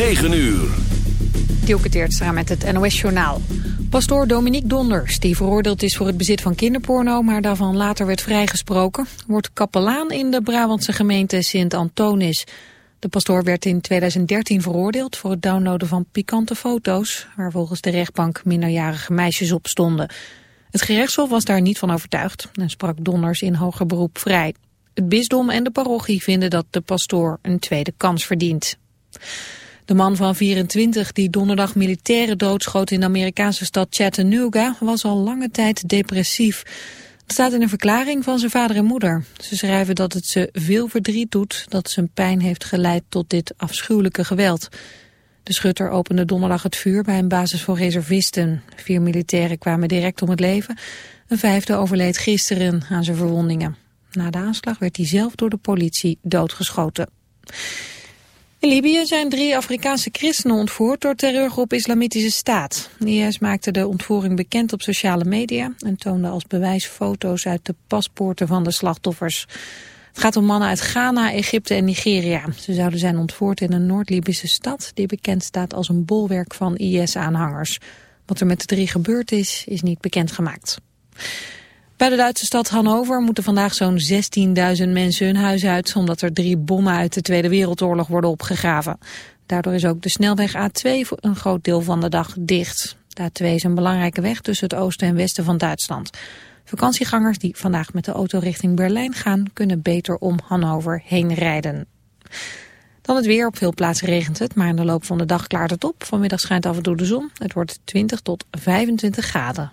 9 uur. Teertstra met het NOS-journaal. Pastoor Dominique Donders, die veroordeeld is voor het bezit van kinderporno... maar daarvan later werd vrijgesproken... wordt kapelaan in de Brabantse gemeente Sint-Antonis. De pastoor werd in 2013 veroordeeld voor het downloaden van pikante foto's... waar volgens de rechtbank minderjarige meisjes op stonden. Het gerechtshof was daar niet van overtuigd... en sprak Donders in hoger beroep vrij. Het bisdom en de parochie vinden dat de pastoor een tweede kans verdient. De man van 24 die donderdag militairen doodschoot in de Amerikaanse stad Chattanooga was al lange tijd depressief. Het staat in een verklaring van zijn vader en moeder. Ze schrijven dat het ze veel verdriet doet dat zijn pijn heeft geleid tot dit afschuwelijke geweld. De schutter opende donderdag het vuur bij een basis voor reservisten. Vier militairen kwamen direct om het leven. Een vijfde overleed gisteren aan zijn verwondingen. Na de aanslag werd hij zelf door de politie doodgeschoten. In Libië zijn drie Afrikaanse christenen ontvoerd door terreurgroep Islamitische Staat. De IS maakte de ontvoering bekend op sociale media en toonde als bewijs foto's uit de paspoorten van de slachtoffers. Het gaat om mannen uit Ghana, Egypte en Nigeria. Ze zouden zijn ontvoerd in een Noord-Libische stad die bekend staat als een bolwerk van IS-aanhangers. Wat er met de drie gebeurd is, is niet bekendgemaakt. Bij de Duitse stad Hannover moeten vandaag zo'n 16.000 mensen hun huis uit... omdat er drie bommen uit de Tweede Wereldoorlog worden opgegraven. Daardoor is ook de snelweg A2 voor een groot deel van de dag dicht. De A2 is een belangrijke weg tussen het oosten en westen van Duitsland. Vakantiegangers die vandaag met de auto richting Berlijn gaan... kunnen beter om Hannover heen rijden. Dan het weer. Op veel plaatsen regent het, maar in de loop van de dag klaart het op. Vanmiddag schijnt af en toe de zon. Het wordt 20 tot 25 graden.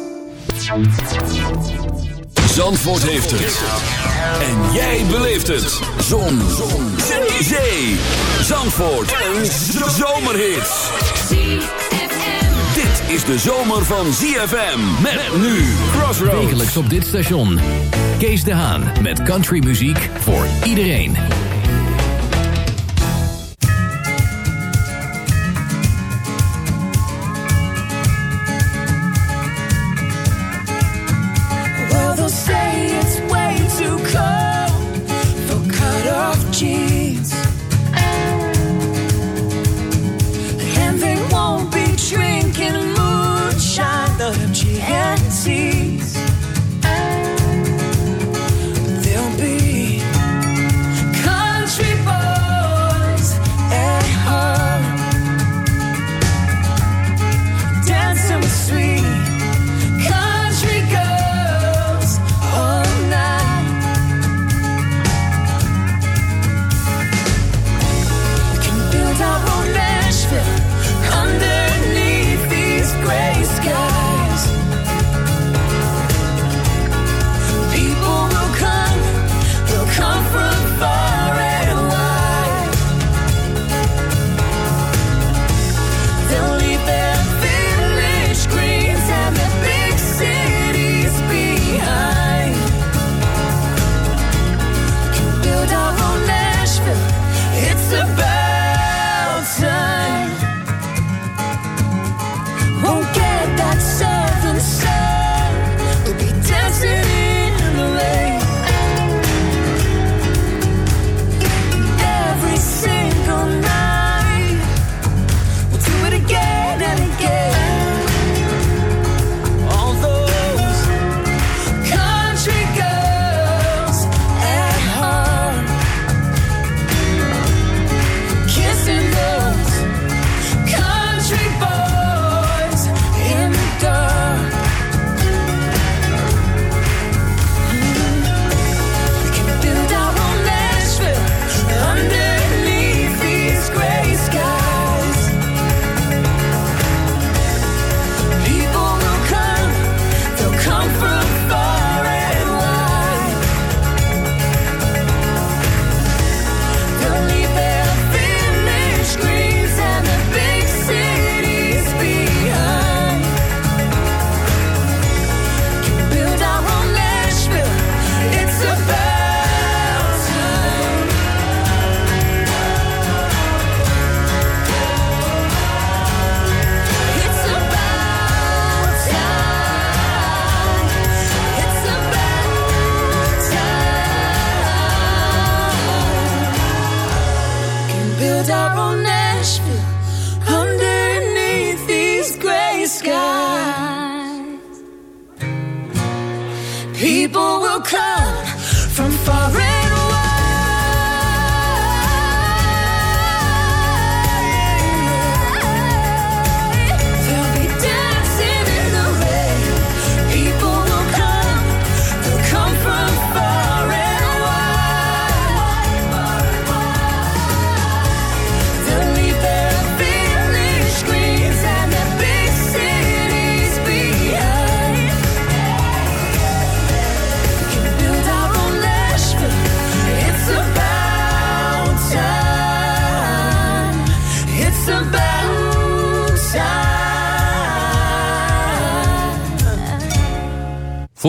Zandvoort heeft het. En jij beleeft het. Zon. Zon. Zee. Zandvoort. Een zomerhit. Dit is de zomer van ZFM. Met nu Crossroads. Wekelijks op dit station. Kees de Haan met countrymuziek voor iedereen.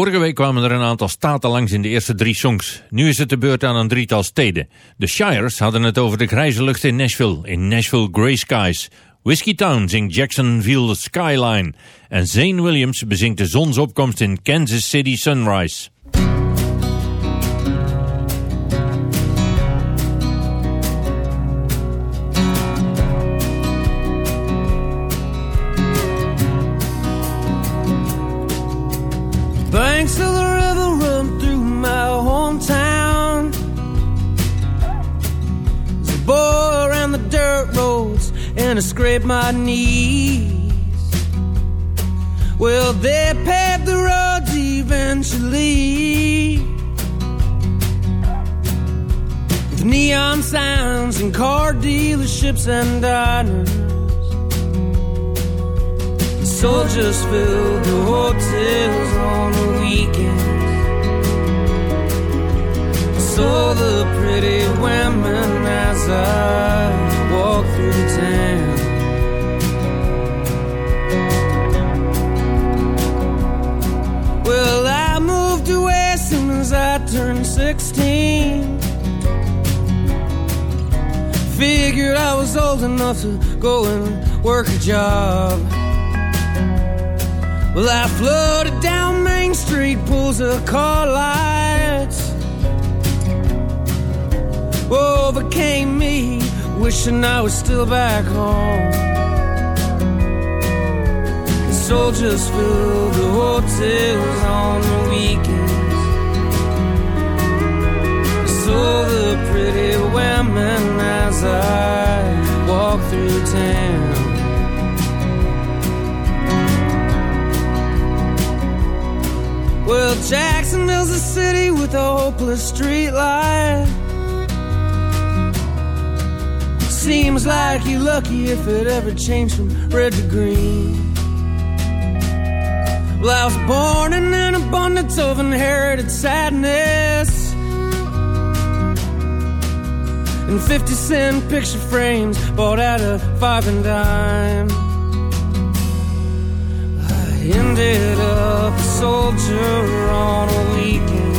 Vorige week kwamen er een aantal staten langs in de eerste drie songs. Nu is het de beurt aan een drietal steden. De Shires hadden het over de grijze lucht in Nashville, in Nashville Grey Skies. Whiskey Town zingt Jacksonville Skyline. En Zane Williams bezingt de zonsopkomst in Kansas City Sunrise. Hometown. As a boy around the dirt roads and I scrape my knees. Well, they paved the roads eventually. With neon signs and car dealerships and diners. Soldiers filled the hotels on the weekends. Saw the pretty women as I walked through the town. Well, I moved away as soon as I turned 16. Figured I was old enough to go and work a job. Well, I floated down Main Street, pulls of car lights. Overcame me, wishing I was still back home. The soldiers filled the hotels on the weekends. I saw the pretty women as I walked through town. Well, Jacksonville's a city with a hopeless street Seems like you're lucky if it ever changed from red to green. Well, I was born in an abundance of inherited sadness. And 50 cent picture frames bought at a five and dime. I ended up a soldier on a weekend,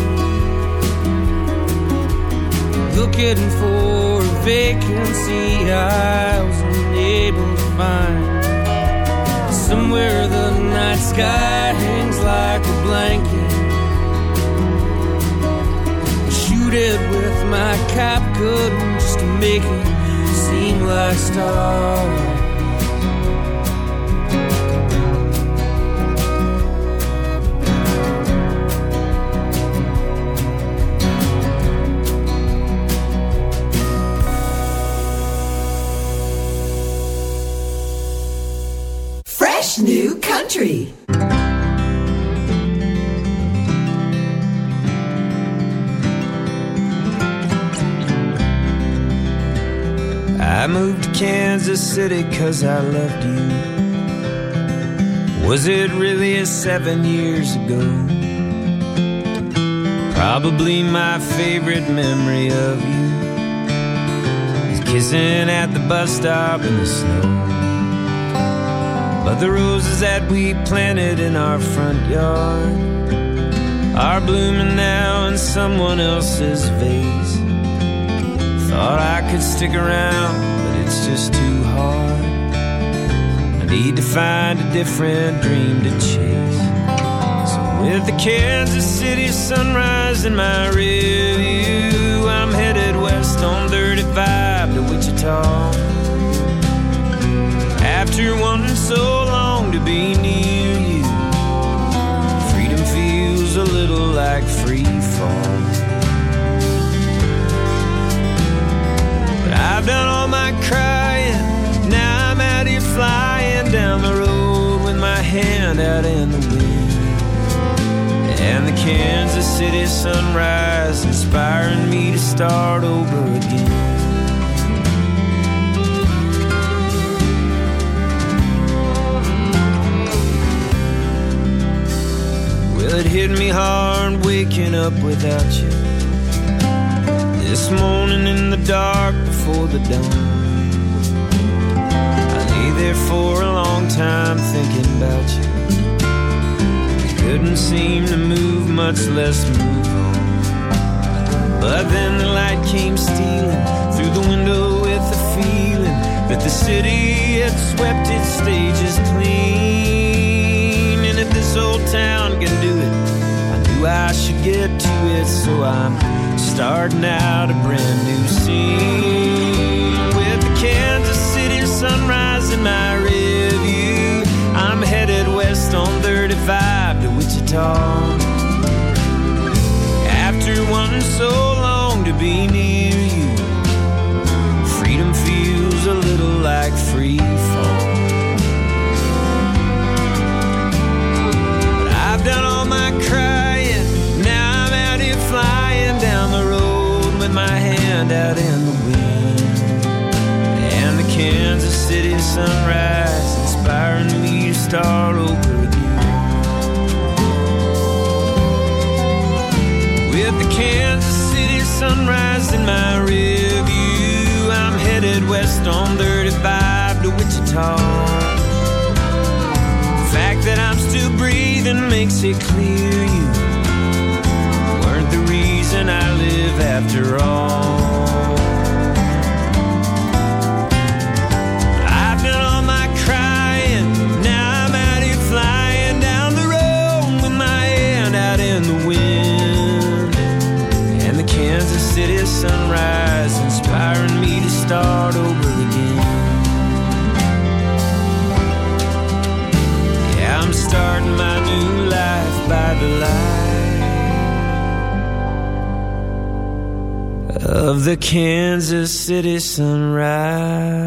looking for vacancy I was unable to find. Somewhere the night sky hangs like a blanket. Shoot it with my cap gun just to make it seem like stars. Fresh new country. I moved to Kansas City cause I loved you. Was it really seven years ago? Probably my favorite memory of you is kissing at the bus stop in the snow. But the roses that we planted in our front yard are blooming now in someone else's vase. Thought I could stick around, but it's just too hard. I need to find a different dream to chase. So with the Kansas City sunrise in my rearview, I'm headed west on 35 to Wichita. After wanting so long to be near you, freedom feels a little like free fall. But I've done all my crying, now I'm out here flying down the road with my hand out in the wind. And the Kansas City sunrise inspiring me to start over again. It hit me hard waking up without you. This morning in the dark before the dawn. I lay there for a long time thinking about you. Couldn't seem to move, much less move on. But then the light came stealing through the window with the feeling that the city had swept its stages clean. Old town can do it, I knew I should get to it. So I'm starting out a brand new scene with the Kansas City sunrise in my rear view. I'm headed west on 35 to Wichita. After wanting so long to be near my out in the wind. And the Kansas City sunrise inspiring me to start over again. With the Kansas City sunrise in my rear I'm headed west on 35 to Wichita. The fact that I'm still breathing makes it clear of the Kansas City sunrise.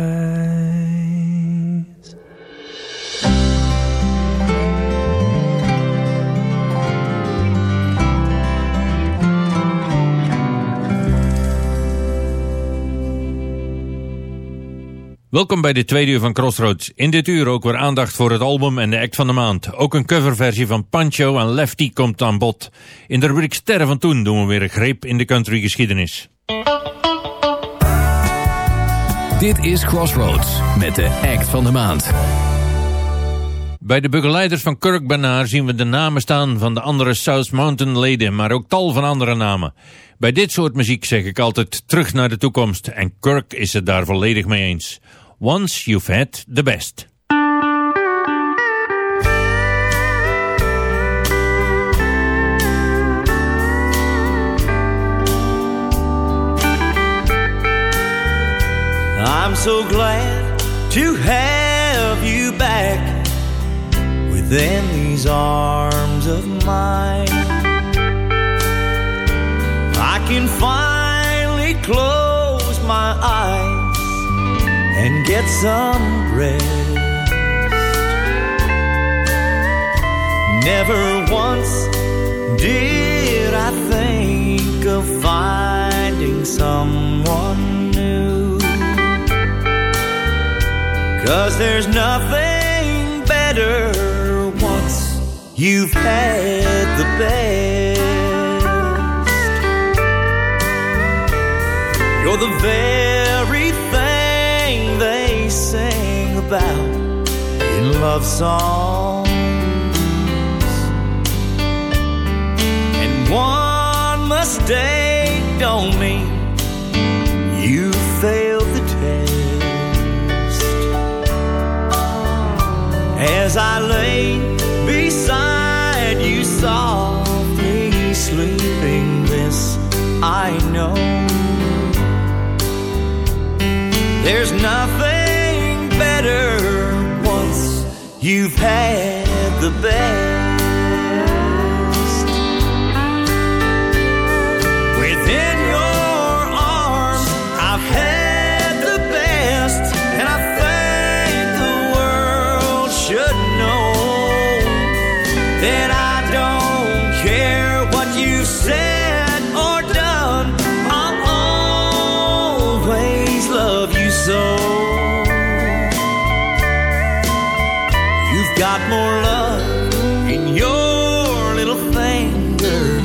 Welkom bij de tweede uur van Crossroads. In dit uur ook weer aandacht voor het album en de act van de maand. Ook een coverversie van Pancho en Lefty komt aan bod. In de rubriek Sterren van Toen doen we weer een greep in de country geschiedenis. Dit is Crossroads met de act van de maand. Bij de begeleiders van Kirk Bernard zien we de namen staan van de andere South Mountain leden, maar ook tal van andere namen. Bij dit soort muziek zeg ik altijd terug naar de toekomst en Kirk is het daar volledig mee eens. Once you've had the best. I'm so glad to have you back within these arms of mine. I can finally close my eyes and get some rest. Never once did I think of finding someone Cause there's nothing better once you've had the best. You're the very thing they sing about in love songs. And one mistake don't mean As I lay beside you, softly sleeping, this I know. There's nothing better once you've had the best. Got more love in your little finger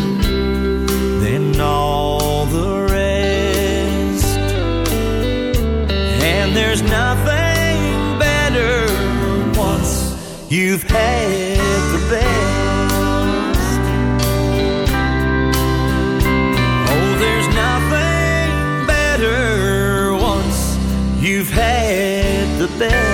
than all the rest. And there's nothing better once you've had the best. Oh, there's nothing better once you've had the best.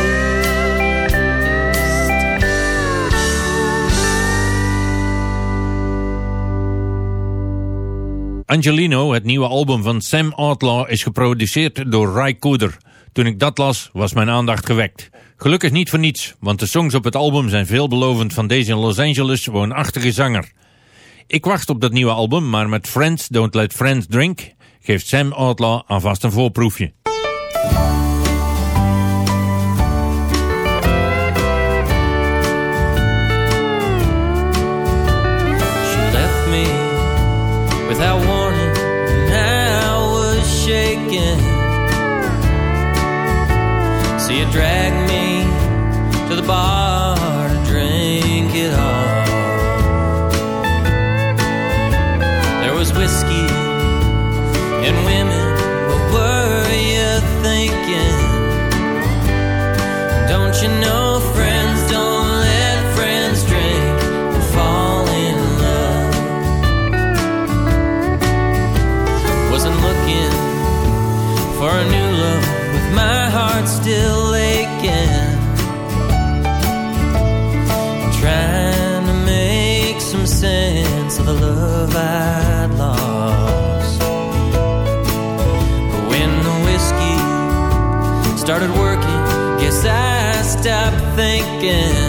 Angelino, het nieuwe album van Sam Outlaw, is geproduceerd door Ry Cooder. Toen ik dat las, was mijn aandacht gewekt. Gelukkig niet voor niets, want de songs op het album zijn veelbelovend van deze in Los Angeles woonachtige zanger. Ik wacht op dat nieuwe album, maar met Friends Don't Let Friends Drink geeft Sam Outlaw alvast een voorproefje. I stopped thinking.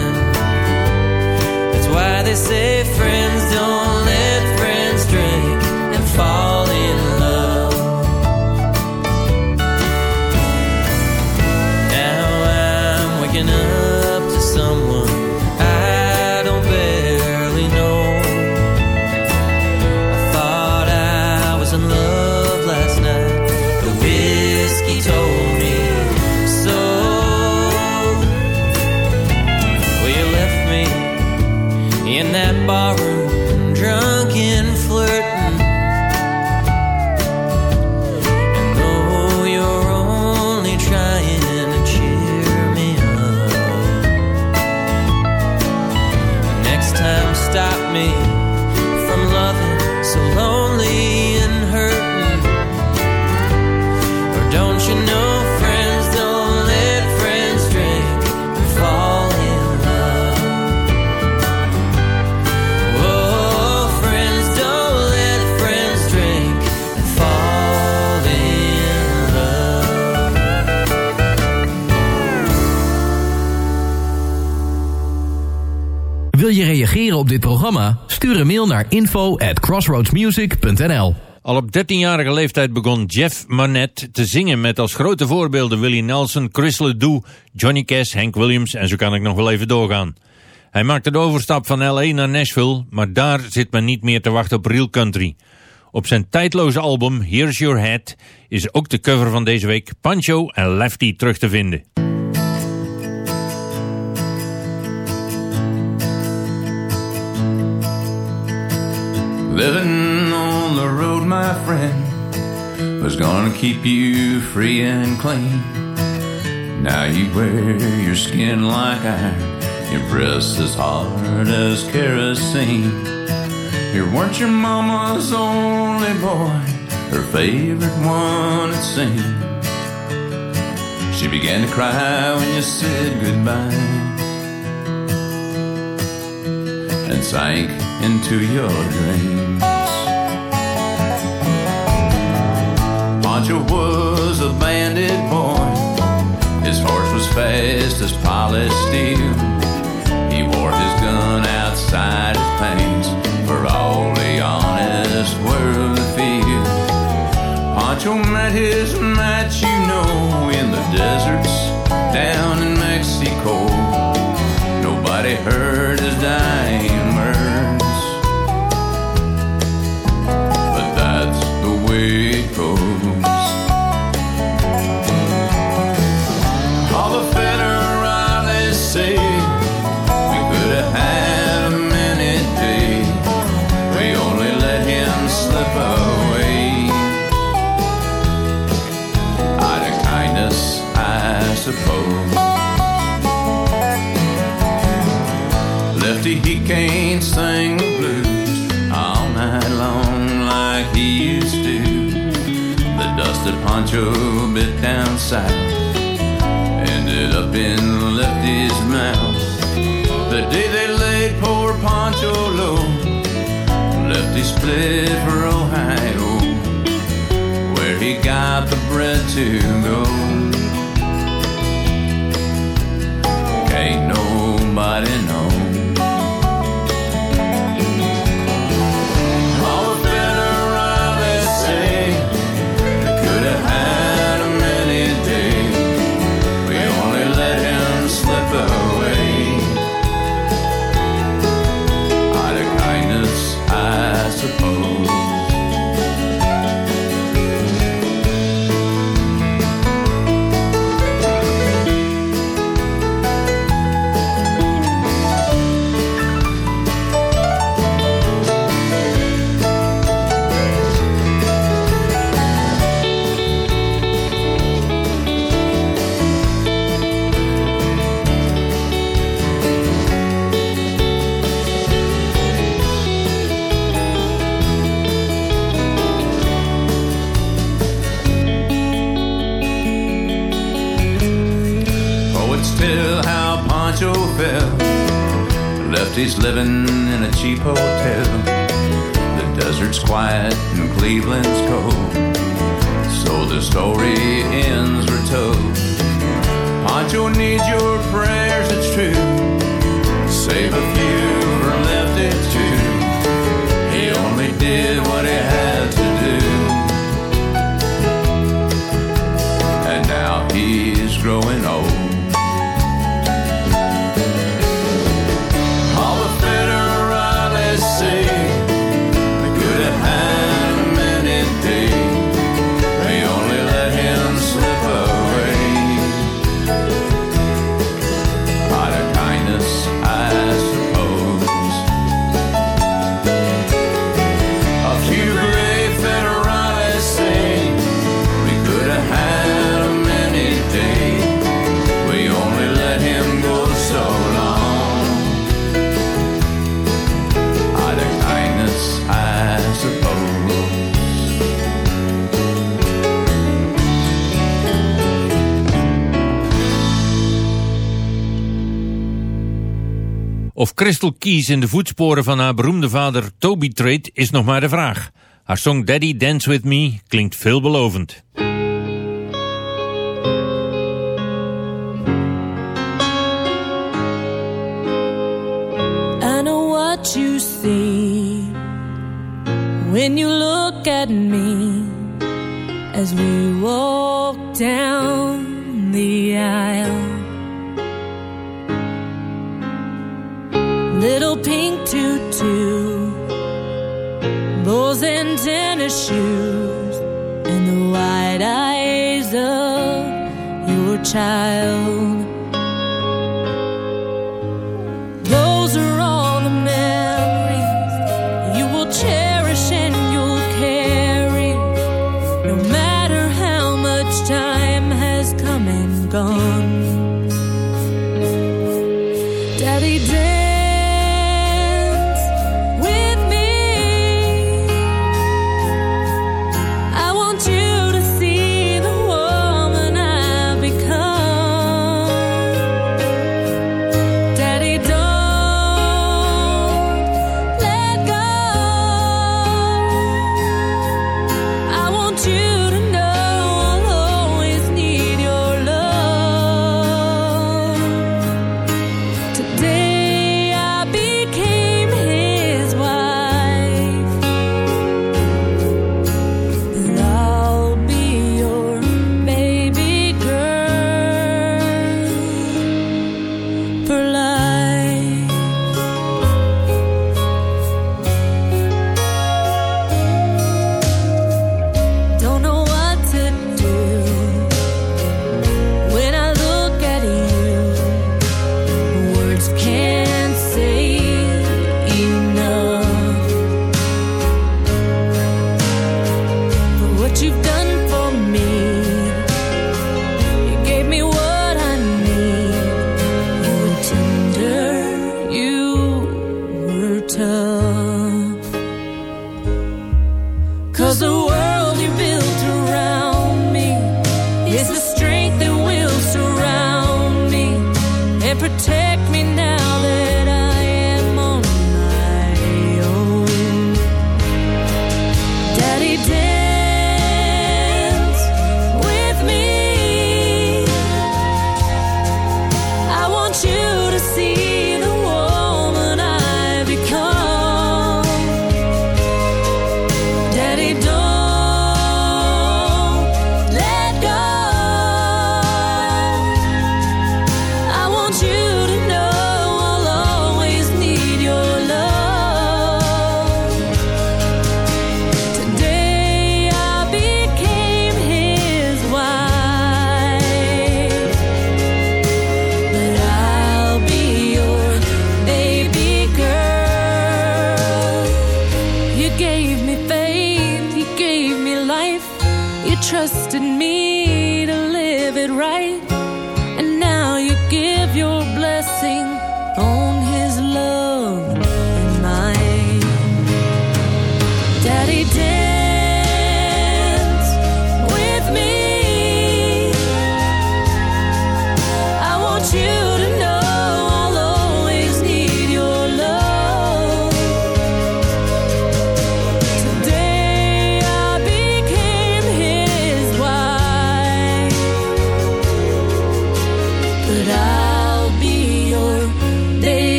Naar info at crossroadsmusic.nl Al op 13-jarige leeftijd begon Jeff Manette te zingen met als grote voorbeelden Willie Nelson, Chris Ledoux, Johnny Cash, Hank Williams en zo kan ik nog wel even doorgaan. Hij maakte de overstap van L.A. naar Nashville, maar daar zit men niet meer te wachten op real country. Op zijn tijdloze album Here's Your Head is ook de cover van deze week Pancho en Lefty terug te vinden. Living on the road, my friend, was gonna keep you free and clean. Now you wear your skin like iron, your breasts as hard as kerosene. You weren't your mama's only boy, her favorite one it seemed. She began to cry when you said goodbye and sank into your dreams. Pancho was a bandit boy. His horse was fast as polished steel. He wore his gun outside his pants for all the honest world to feel. Pancho met his match, you know, in the deserts down in Mexico. Nobody heard his dying Pancho bit down south. Ended up in Lefty's mouth. The day they laid poor Pancho low, Lefty split for Ohio, where he got the bread to go. Seven. Of Crystal Keys in de voetsporen van haar beroemde vader Toby Trade is nog maar de vraag. Haar song Daddy Dance With Me klinkt veelbelovend. I know what you see When you look at me As we walk down the aisle little pink tutu, bows and tennis shoes, and the wide eyes of your child.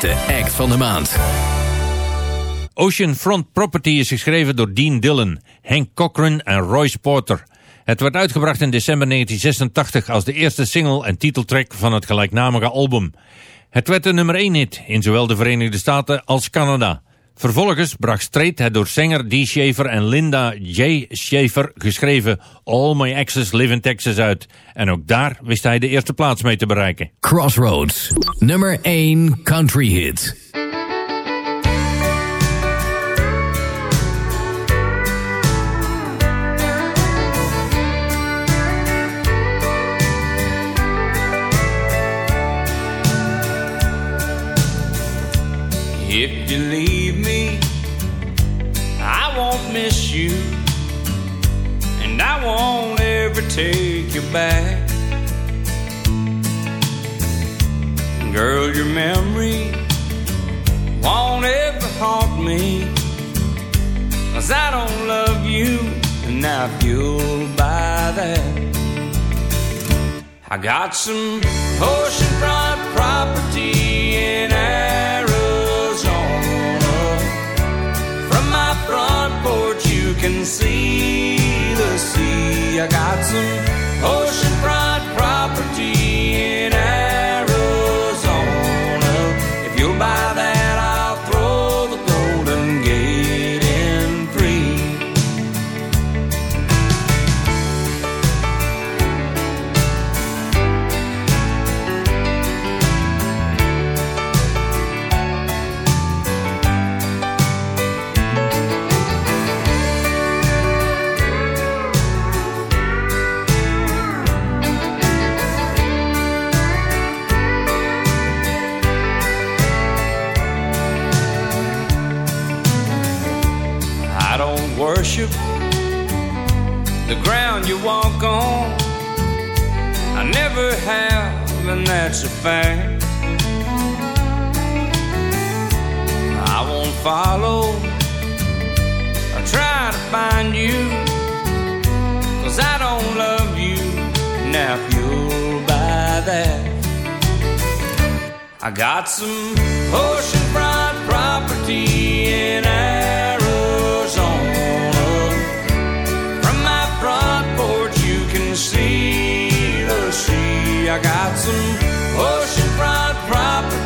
De act van de maand. Oceanfront Property is geschreven door Dean Dillon, Hank Cochran en Royce Porter. Het werd uitgebracht in december 1986 als de eerste single en titeltrack van het gelijknamige album. Het werd een nummer 1 hit in zowel de Verenigde Staten als Canada. Vervolgens bracht Strait het door zanger Dee Schaefer en Linda J. Schaefer geschreven All My Exes Live in Texas uit. En ook daar wist hij de eerste plaats mee te bereiken. Crossroads, nummer 1 country hit. If you leave me, I won't miss you, and I won't ever take you back. Girl, your memory won't ever haunt me, cause I don't love you, and I feel by that. I got some oceanfront property in Arizona. Can see the sea. I got some oceanfront fact. I won't follow or try to find you, cause I don't love you. Now, if you'll buy that, I got some oceanfront property in Arizona. I got some oceanfront property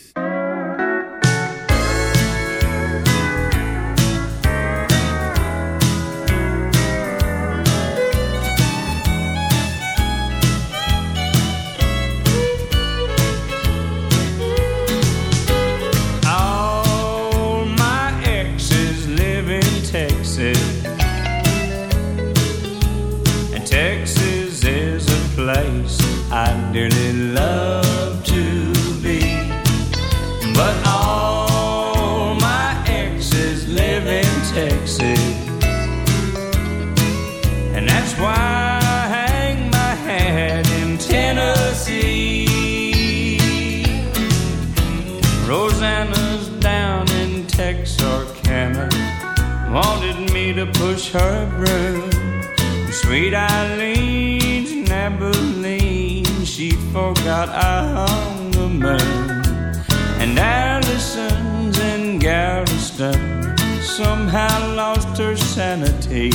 Lost her sanity.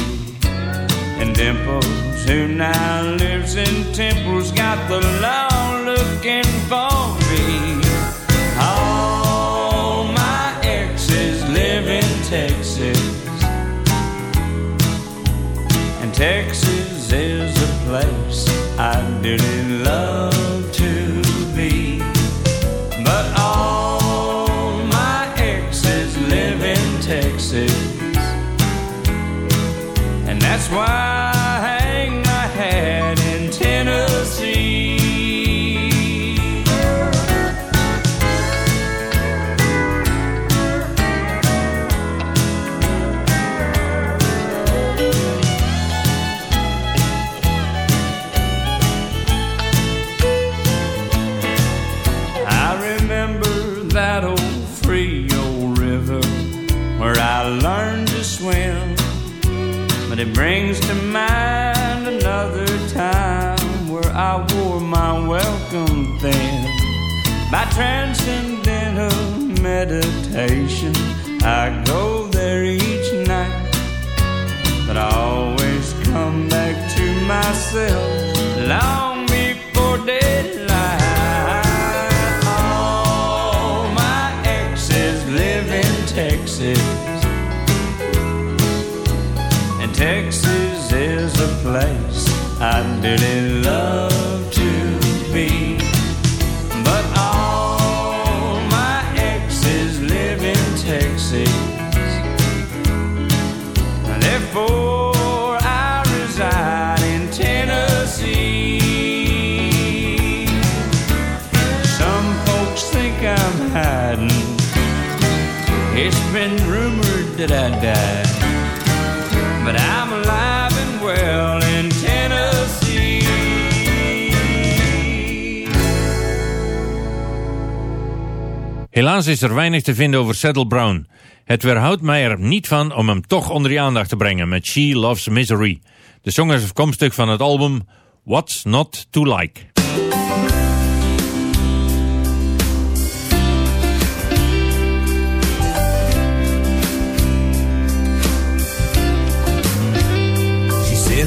And Dimples, who now lives in Temple's, got the law looking for And myself long before daylight. All my exes live in Texas. And Texas is a place I dearly love rumored that I died. But I'm alive and well in Tennessee. Helaas is er weinig te vinden over Saddle Brown. Het weerhoudt mij er niet van om hem toch onder je aandacht te brengen met She Loves Misery. De song is afkomstig van het album What's Not To Like.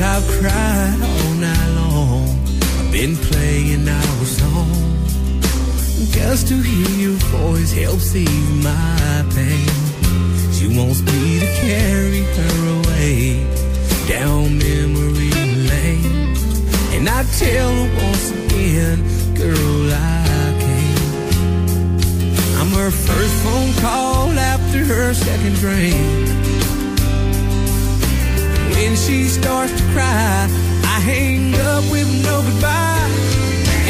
I've cried all night long. I've been playing our song. Just to hear your voice helps ease my pain. She wants me to carry her away down memory lane. And I tell her once again, girl, I can't. I'm her first phone call after her second drink. When she starts to cry, I hang up with no goodbye.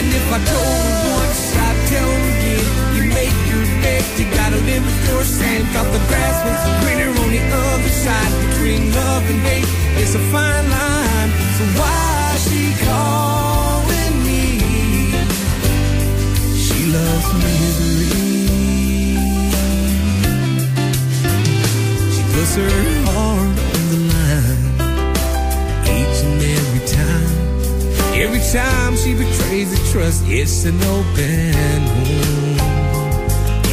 And if I told her once, I tell her again. You make your bed, you gotta live with your sand. Thought the grass was greener on the other side. Between love and hate, it's a fine line. So why she calling me? She loves misery. She puts her time she betrays the trust, it's an open wound.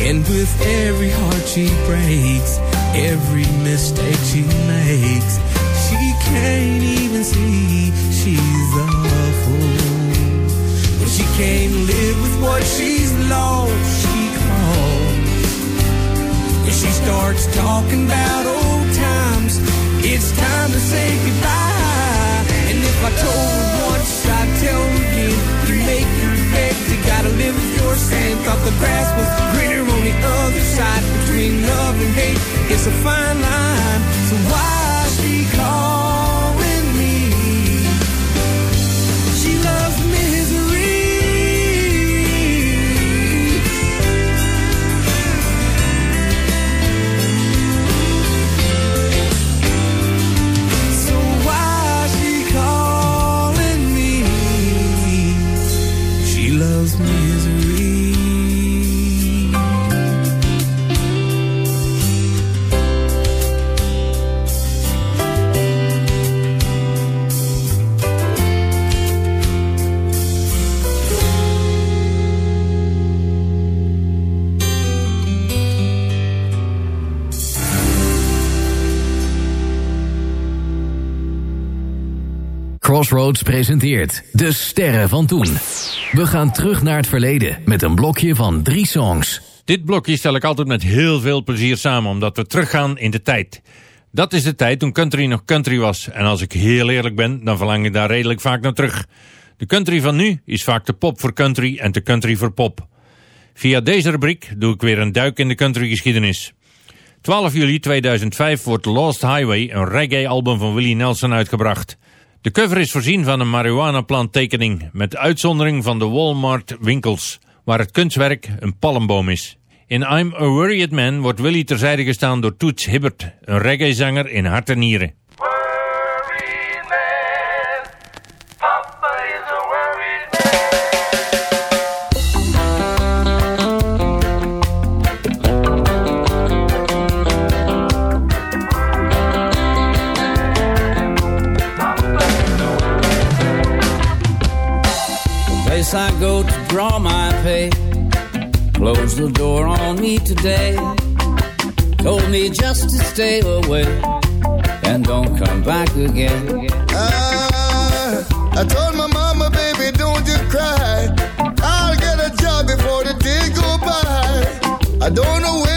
And with every heart she breaks, every mistake she Crossroads presenteert De Sterren van Toen. We gaan terug naar het verleden met een blokje van drie songs. Dit blokje stel ik altijd met heel veel plezier samen, omdat we teruggaan in de tijd. Dat is de tijd toen country nog country was. En als ik heel eerlijk ben, dan verlang ik daar redelijk vaak naar terug. De country van nu is vaak te pop voor country en te country voor pop. Via deze rubriek doe ik weer een duik in de countrygeschiedenis. 12 juli 2005 wordt Lost Highway, een reggae-album van Willie Nelson, uitgebracht. De cover is voorzien van een marihuana-planttekening, met uitzondering van de Walmart winkels, waar het kunstwerk een palmboom is. In I'm a Worried Man wordt Willie terzijde gestaan door Toots Hibbert, een reggae-zanger in hart en nieren. The door on me today. Told me just to stay away and don't come back again. Ah, I told my mama, baby, don't you cry. I'll get a job before the day go by. I don't know where,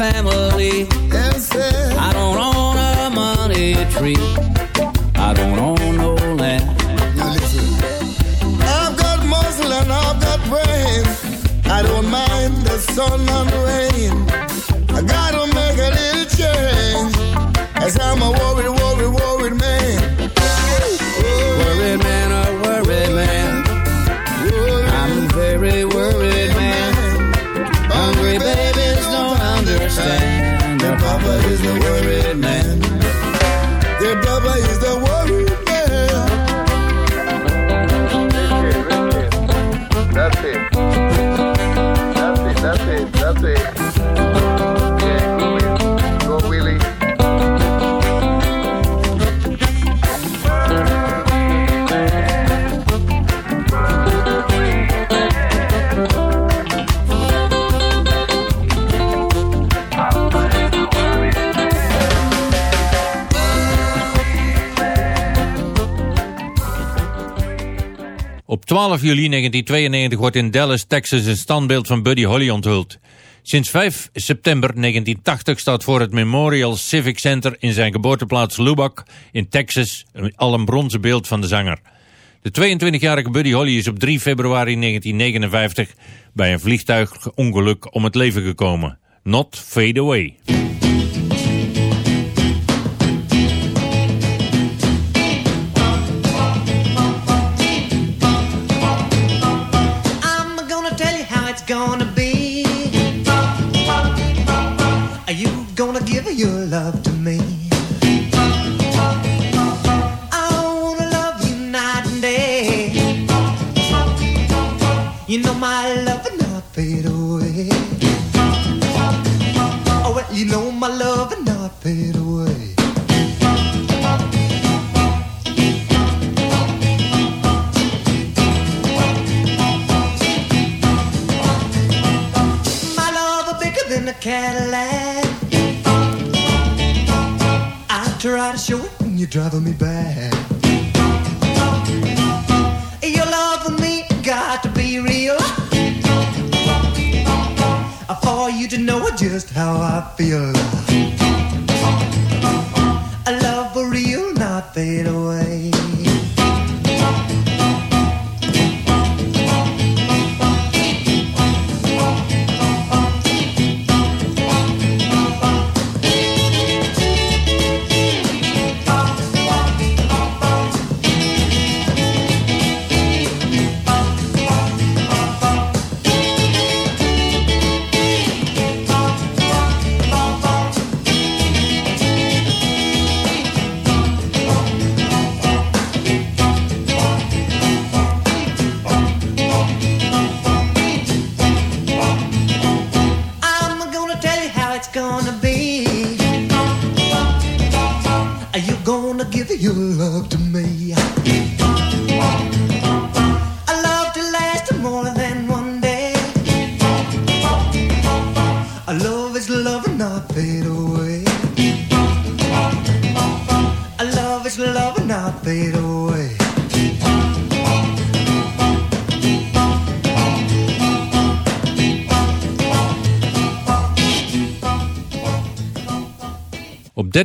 family. I don't own a money tree. I don't own no land. Now listen. I've got muscle and I've got brain. I don't mind the sun and rain. I gotta make a little change. As I'm a worried, 12 juli 1992 wordt in Dallas, Texas een standbeeld van Buddy Holly onthuld. Sinds 5 september 1980 staat voor het Memorial Civic Center in zijn geboorteplaats Lubbock in Texas al een bronzen beeld van de zanger. De 22-jarige Buddy Holly is op 3 februari 1959 bij een vliegtuigongeluk om het leven gekomen. Not fade away. Your love to me? I wanna love you night and day. You know my to show it when you're driving me back. Your love for me got to be real. For you to know just how I feel. A love for real, not fade away.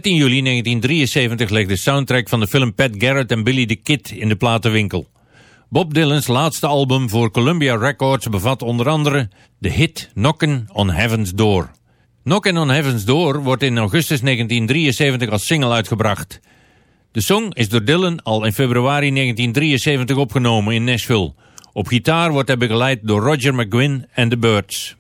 13 juli 1973 legde de soundtrack van de film Pat Garrett en Billy the Kid in de platenwinkel. Bob Dylan's laatste album voor Columbia Records bevat onder andere de hit Knockin' on Heaven's Door. Knockin' on Heaven's Door wordt in augustus 1973 als single uitgebracht. De song is door Dylan al in februari 1973 opgenomen in Nashville. Op gitaar wordt hij begeleid door Roger McGuinn en The Birds.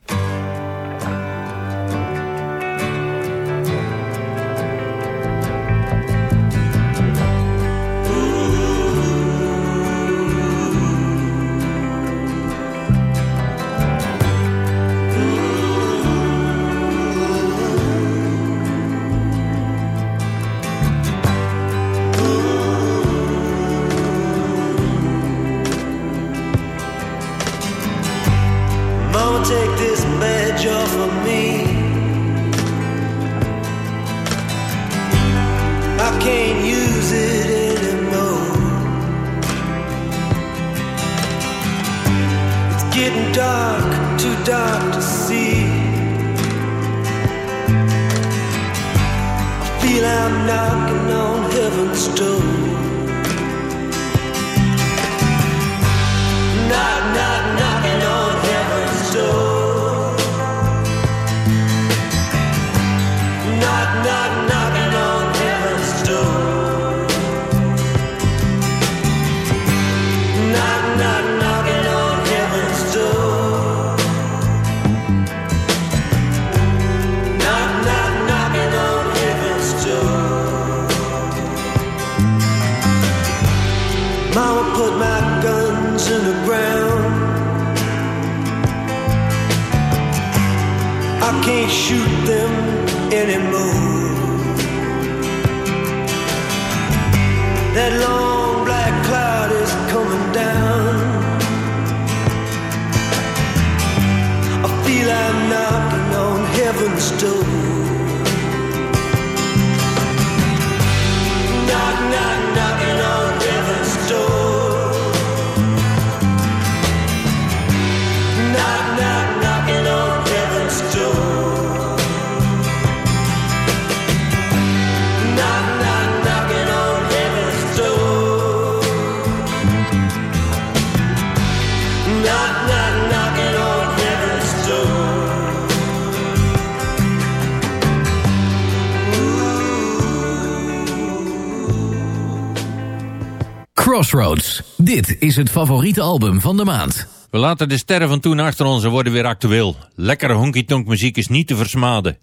Crossroads. Dit is het favoriete album van de maand. We laten de sterren van toen achter ons en worden weer actueel. Lekkere honky-tonk muziek is niet te versmaden.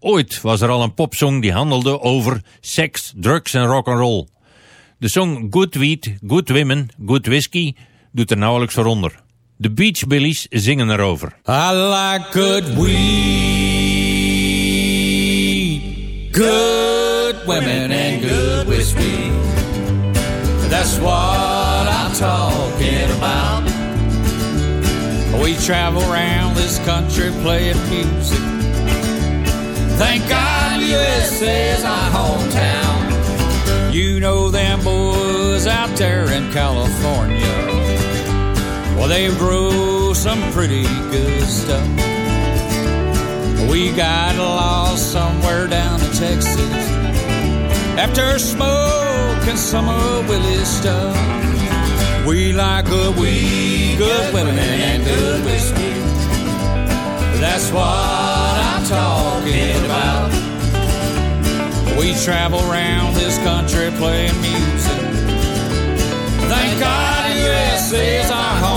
Ooit was er al een popsong die handelde over seks, drugs en rock'n'roll. De song Good Weed, Good Women, Good Whiskey doet er nauwelijks voor onder. De Beach Billies zingen erover. I like good weed, good women. That's what I'm talking about. We travel around this country playing music. Thank God USA is our hometown. You know them boys out there in California. Well, they grow some pretty good stuff. We got lost somewhere down in Texas after smoking some of Willie's stuff. We like good weed, good women, and good whiskey. That's what I'm talking about. We travel around this country playing music. Thank God USA is our hometown.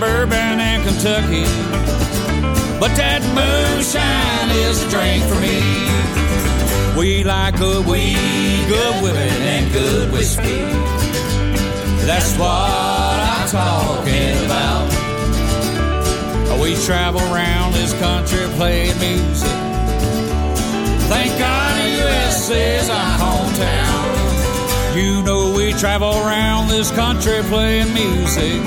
Bourbon in Kentucky, but that moonshine is a drink for me. We like good weed, good women, and good whiskey. That's what I'm talking about. We travel around this country playing music. Thank God the US is our hometown. You know we travel around this country playing music.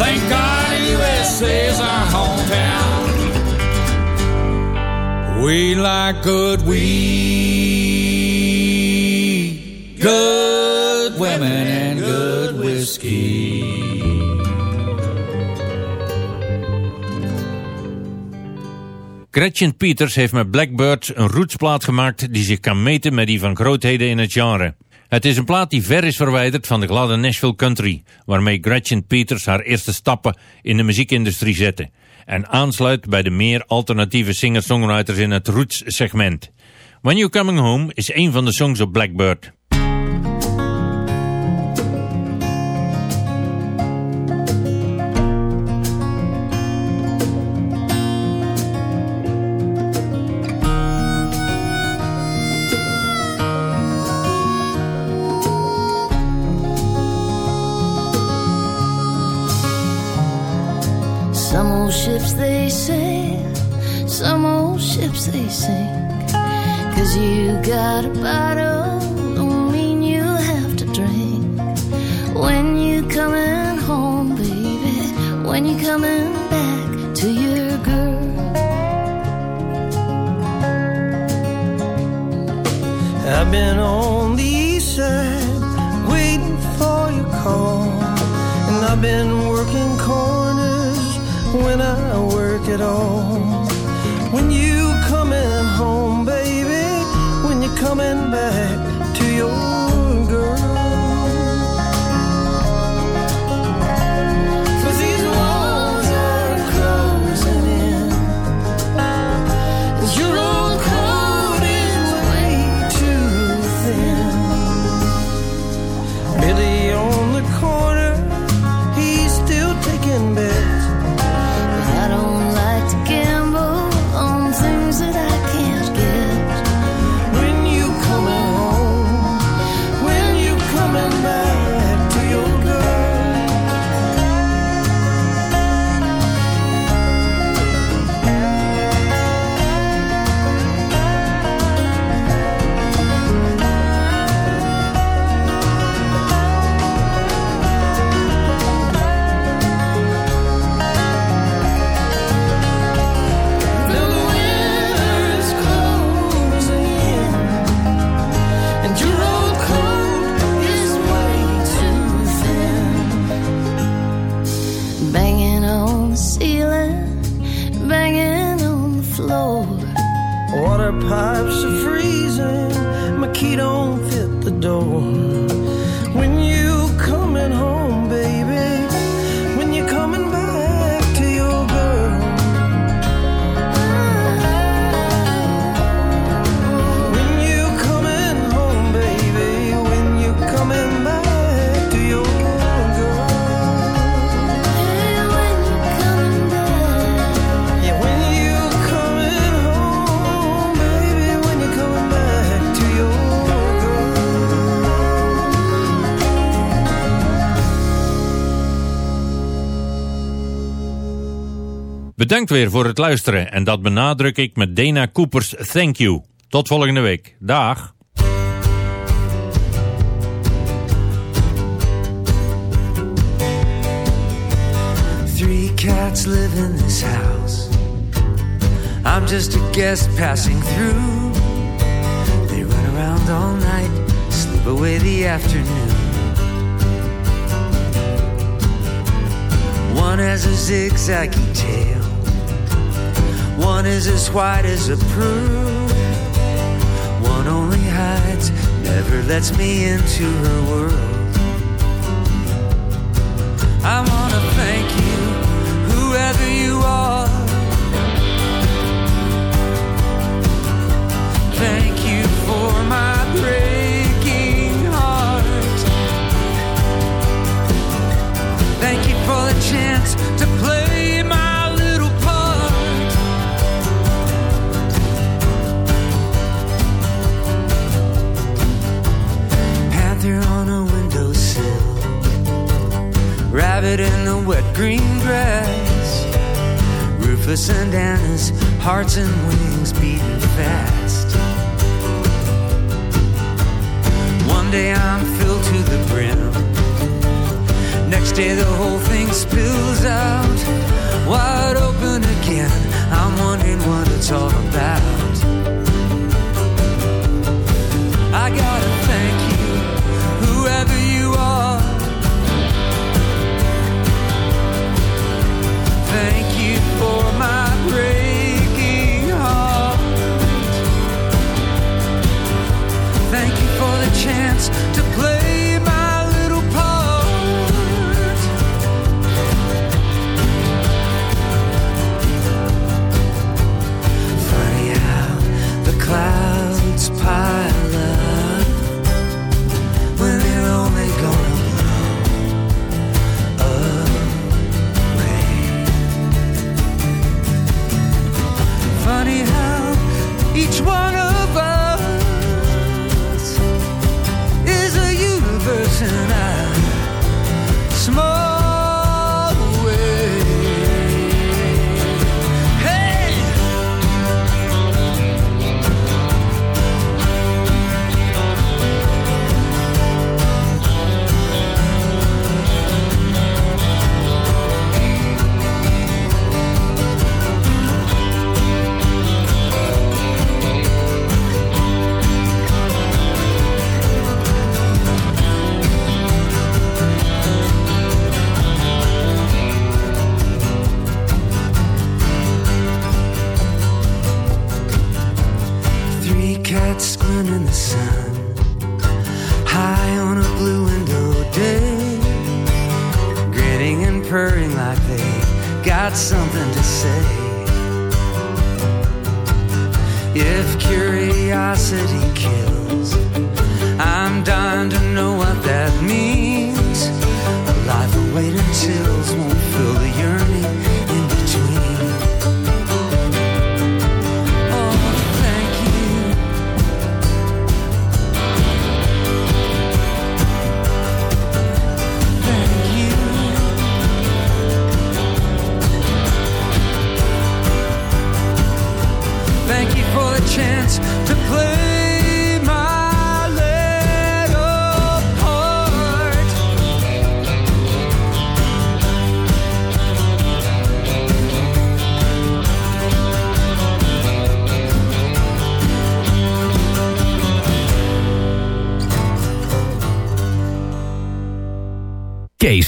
Thank God the US is our hometown. We like good weed, good women, and good whiskey. Gretchen Peters heeft met Blackbirds een rootsplaat gemaakt die zich kan meten met die van grootheden in het genre. Het is een plaat die ver is verwijderd van de gladde Nashville country, waarmee Gretchen Peters haar eerste stappen in de muziekindustrie zette en aansluit bij de meer alternatieve singer-songwriters in het roots segment. When You Coming Home is een van de songs op Blackbird. Old ships they sail, some old ships they sink. Cause you got a bottle, don't mean you have to drink. When you coming home, baby, when you coming back to your girl. I've been on the east side waiting for your call, and I've been at all. Bedankt weer voor het luisteren en dat benadruk ik met Dana Coopers Thank You. Tot volgende week. Dag. Three cats live in this house. I'm just a guest passing through. They run around all night, sleep away the afternoon. One has a zigzaggy tail. One is as white as a prune. One only hides, never lets me into her world. I wanna thank you, whoever you are. Thank you for my breaking heart. Thank you for the chance to play. covered in the wet green grass. Rufus and Anna's hearts and wings beating fast. One day I'm filled to the brim. Next day the whole thing spills out. Wide open again, I'm wondering what it's all about. I gotta thank you. chance to play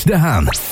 The ham.